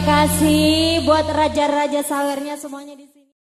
kasih buat raja-raja sawernya semuanya di sini.